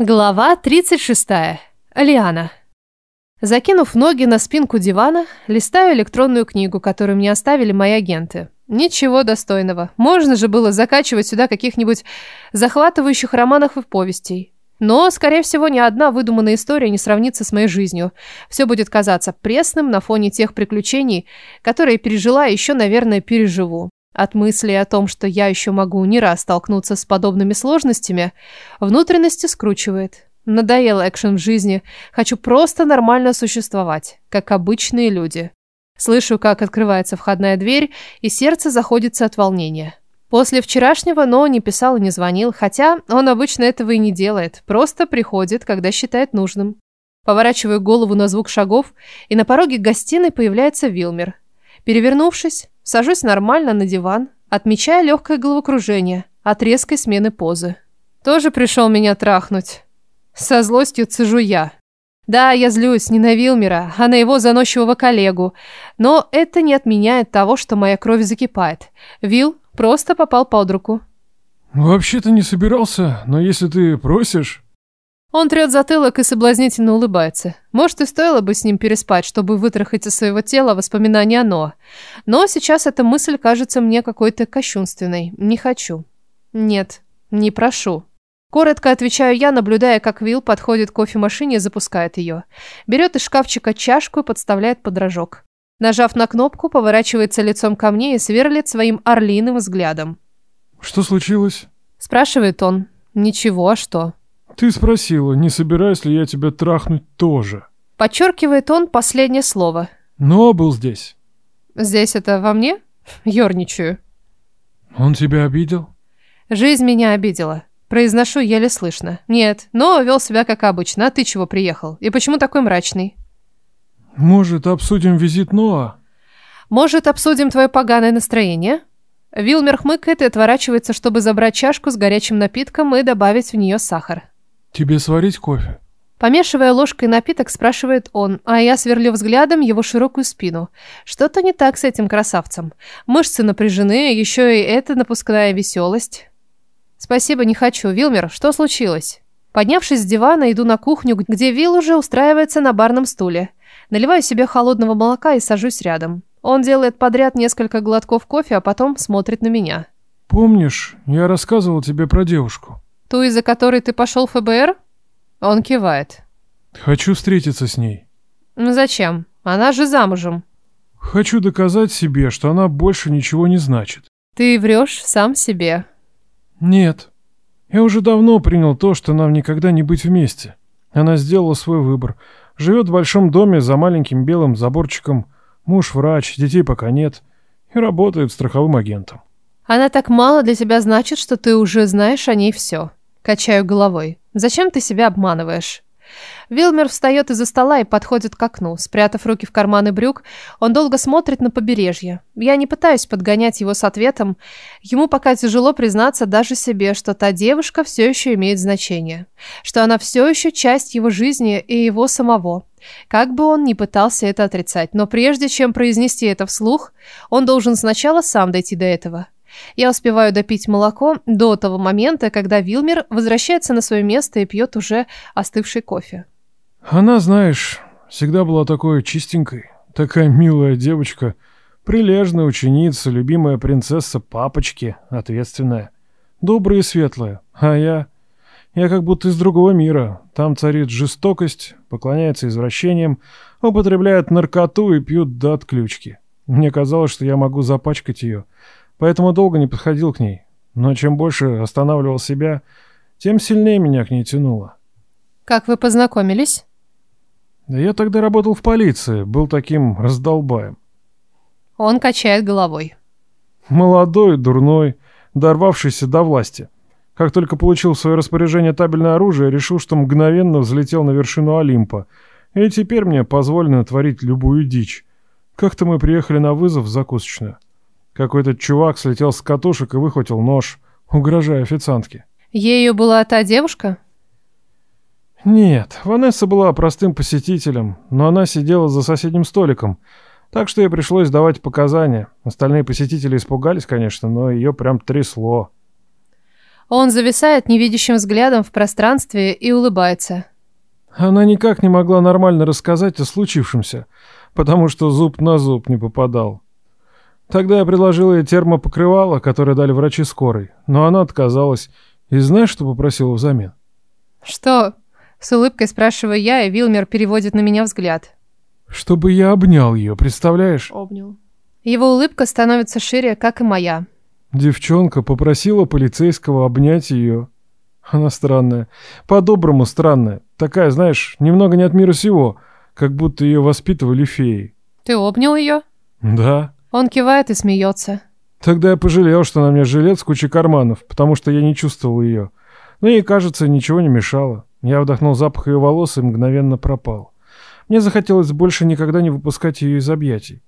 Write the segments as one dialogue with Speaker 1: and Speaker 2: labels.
Speaker 1: Глава 36. Лиана. Закинув ноги на спинку дивана, листаю электронную книгу, которую мне оставили мои агенты. Ничего достойного. Можно же было закачивать сюда каких-нибудь захватывающих романов и повестей. Но, скорее всего, ни одна выдуманная история не сравнится с моей жизнью. Все будет казаться пресным на фоне тех приключений, которые пережила и еще, наверное, переживу. От мысли о том, что я еще могу не раз столкнуться с подобными сложностями, внутренности скручивает. Надоел экшен в жизни. Хочу просто нормально существовать, как обычные люди. Слышу, как открывается входная дверь, и сердце заходится от волнения. После вчерашнего но не писал и не звонил, хотя он обычно этого и не делает, просто приходит, когда считает нужным. Поворачиваю голову на звук шагов, и на пороге гостиной появляется Вилмер. Перевернувшись, Сажусь нормально на диван, отмечая легкое головокружение от резкой смены позы. Тоже пришел меня трахнуть. Со злостью цежу я. Да, я злюсь не на Вилмера, а на его заносчивого коллегу. Но это не отменяет того, что моя кровь закипает. Вил просто попал под руку.
Speaker 2: «Вообще-то не собирался, но если ты просишь...»
Speaker 1: Он трет затылок и соблазнительно улыбается. Может, и стоило бы с ним переспать, чтобы вытрахать из своего тела воспоминания о Ноа. Но сейчас эта мысль кажется мне какой-то кощунственной. Не хочу. Нет, не прошу. Коротко отвечаю я, наблюдая, как Вилл подходит к кофемашине и запускает ее. Берет из шкафчика чашку и подставляет под рожок. Нажав на кнопку, поворачивается лицом ко мне и сверлит своим орлиным взглядом.
Speaker 2: «Что случилось?»
Speaker 1: Спрашивает он. «Ничего, а что?»
Speaker 2: Ты спросила, не собираюсь ли я тебя трахнуть тоже.
Speaker 1: Подчеркивает он последнее слово.
Speaker 2: Но был здесь.
Speaker 1: Здесь это во мне? Ёрничаю.
Speaker 2: Он тебя обидел?
Speaker 1: Жизнь меня обидела. Произношу еле слышно. Нет, но вел себя как обычно. А ты чего приехал? И почему такой мрачный?
Speaker 2: Может, обсудим визит Ноа?
Speaker 1: Может, обсудим твое поганое настроение? Вилмер хмыкает и отворачивается, чтобы забрать чашку с горячим напитком и добавить в нее сахар.
Speaker 2: «Тебе сварить кофе?»
Speaker 1: Помешивая ложкой напиток, спрашивает он, а я сверлю взглядом его широкую спину. Что-то не так с этим красавцем. Мышцы напряжены, еще и эта напускная веселость. «Спасибо, не хочу. Вилмер, что случилось?» Поднявшись с дивана, иду на кухню, где Вил уже устраивается на барном стуле. Наливаю себе холодного молока и сажусь рядом. Он делает подряд несколько глотков кофе, а потом смотрит на меня.
Speaker 2: «Помнишь, я рассказывал тебе про девушку?»
Speaker 1: Ту, из-за которой ты пошел в ФБР? Он кивает.
Speaker 2: Хочу встретиться с ней.
Speaker 1: Ну зачем? Она же замужем.
Speaker 2: Хочу доказать себе, что она больше ничего не значит.
Speaker 1: Ты врешь сам себе.
Speaker 2: Нет. Я уже давно принял то, что нам никогда не быть вместе. Она сделала свой выбор. Живет в большом доме за маленьким белым заборчиком. Муж врач, детей пока нет. И работает страховым агентом.
Speaker 1: Она так мало для тебя значит, что ты уже знаешь о ней все. Качаю головой. Зачем ты себя обманываешь? Вилмер встает из-за стола и подходит к окну. Спрятав руки в карманы брюк, он долго смотрит на побережье. Я не пытаюсь подгонять его с ответом. Ему пока тяжело признаться даже себе, что та девушка все еще имеет значение. Что она все еще часть его жизни и его самого. Как бы он ни пытался это отрицать, но прежде чем произнести это вслух, он должен сначала сам дойти до этого. Я успеваю допить молоко до того момента, когда Вилмер возвращается на свое место и пьет уже остывший кофе.
Speaker 2: Она, знаешь, всегда была такой чистенькой, такая милая девочка, прилежная ученица, любимая принцесса папочки, ответственная, добрая и светлая. А я... Я как будто из другого мира. Там царит жестокость, поклоняется извращениям, употребляют наркоту и пьют до отключки. Мне казалось, что я могу запачкать ее — поэтому долго не подходил к ней. Но чем больше останавливал себя, тем сильнее меня к ней тянуло.
Speaker 1: «Как вы познакомились?»
Speaker 2: Да я тогда работал в полиции, был таким раздолбаем.
Speaker 1: Он качает головой.
Speaker 2: Молодой, дурной, дорвавшийся до власти. Как только получил в свое распоряжение табельное оружие, решил, что мгновенно взлетел на вершину Олимпа. И теперь мне позволено творить любую дичь. Как-то мы приехали на вызов в закусочную. Какой-то чувак слетел с катушек и выхватил нож, угрожая официантке.
Speaker 1: Ею была та девушка?
Speaker 2: Нет, Ванесса была простым посетителем, но она сидела за соседним столиком, так что ей пришлось давать показания. Остальные посетители испугались, конечно, но ее прям трясло.
Speaker 1: Он зависает невидящим взглядом в пространстве и улыбается.
Speaker 2: Она никак не могла нормально рассказать о случившемся, потому что зуб на зуб не попадал. Тогда я предложил ей термопокрывало, которое дали врачи скорой, но она отказалась. И знаешь, что попросила взамен?
Speaker 1: «Что?» — с улыбкой спрашиваю я, и Вилмер переводит на меня взгляд.
Speaker 2: «Чтобы я обнял ее, представляешь?»
Speaker 1: Обнял. Его улыбка становится шире, как и моя.
Speaker 2: Девчонка попросила полицейского обнять ее. Она странная. По-доброму странная. Такая, знаешь, немного не от мира сего, как будто ее воспитывали феи.
Speaker 1: Ты обнял ее?
Speaker 2: Да.
Speaker 1: Он кивает и смеется.
Speaker 2: Тогда я пожалел, что на мне жилет с кучей карманов, потому что я не чувствовал ее. Но ей, кажется, ничего не мешало. Я вдохнул запах ее волос и мгновенно пропал. Мне захотелось больше никогда не выпускать ее из объятий.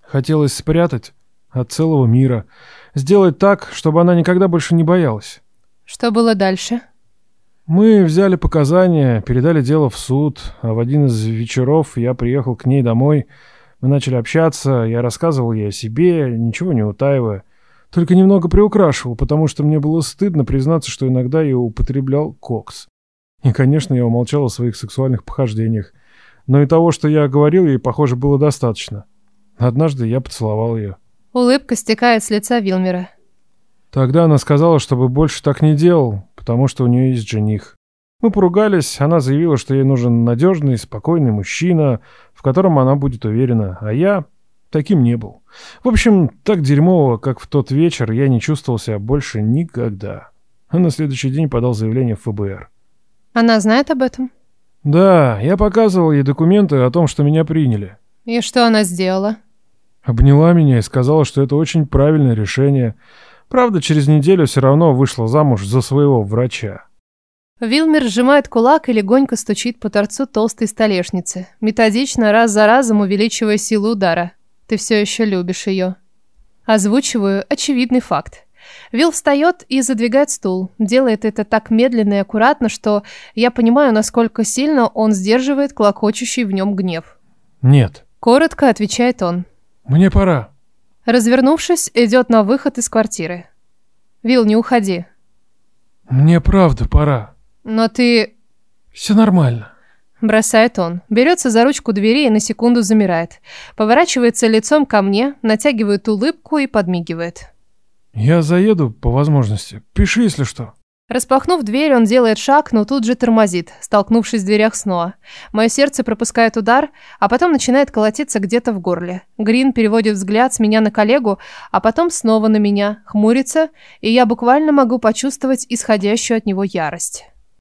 Speaker 2: Хотелось спрятать от целого мира. Сделать так, чтобы она никогда больше не боялась.
Speaker 1: Что было дальше?
Speaker 2: Мы взяли показания, передали дело в суд, а в один из вечеров я приехал к ней домой. Мы начали общаться, я рассказывал ей о себе, ничего не утаивая. Только немного приукрашивал, потому что мне было стыдно признаться, что иногда я употреблял кокс. И, конечно, я умолчал о своих сексуальных похождениях. Но и того, что я говорил ей, похоже, было достаточно. Однажды я поцеловал ее.
Speaker 1: Улыбка стекает с лица Вилмера.
Speaker 2: Тогда она сказала, чтобы больше так не делал, потому что у нее есть жених. Мы поругались, она заявила, что ей нужен надежный, спокойный мужчина, в котором она будет уверена, а я таким не был. В общем, так дерьмово, как в тот вечер, я не чувствовал себя больше никогда. А на следующий день подал заявление в ФБР.
Speaker 1: Она знает об этом?
Speaker 2: Да, я показывал ей документы о том, что меня приняли.
Speaker 1: И что она сделала?
Speaker 2: Обняла меня и сказала, что это очень правильное решение. Правда, через неделю все равно вышла замуж за своего врача.
Speaker 1: Вилмер сжимает кулак и легонько стучит по торцу толстой столешницы, методично раз за разом увеличивая силу удара. Ты все еще любишь ее. Озвучиваю очевидный факт. Вил встает и задвигает стул. Делает это так медленно и аккуратно, что я понимаю, насколько сильно он сдерживает клокочущий в нем гнев.
Speaker 2: Нет.
Speaker 1: Коротко отвечает он.
Speaker 2: Мне пора.
Speaker 1: Развернувшись, идет на выход из квартиры. Вил, не уходи.
Speaker 2: Мне правда пора.
Speaker 1: Но ты...
Speaker 2: Все нормально.
Speaker 1: Бросает он. Берется за ручку двери и на секунду замирает. Поворачивается лицом ко мне, натягивает улыбку и подмигивает.
Speaker 2: Я заеду по возможности. Пиши, если что.
Speaker 1: Распахнув дверь, он делает шаг, но тут же тормозит, столкнувшись в дверях снова. Мое сердце пропускает удар, а потом начинает колотиться где-то в горле. Грин переводит взгляд с меня на коллегу, а потом снова на меня, хмурится, и я буквально могу почувствовать исходящую от него ярость.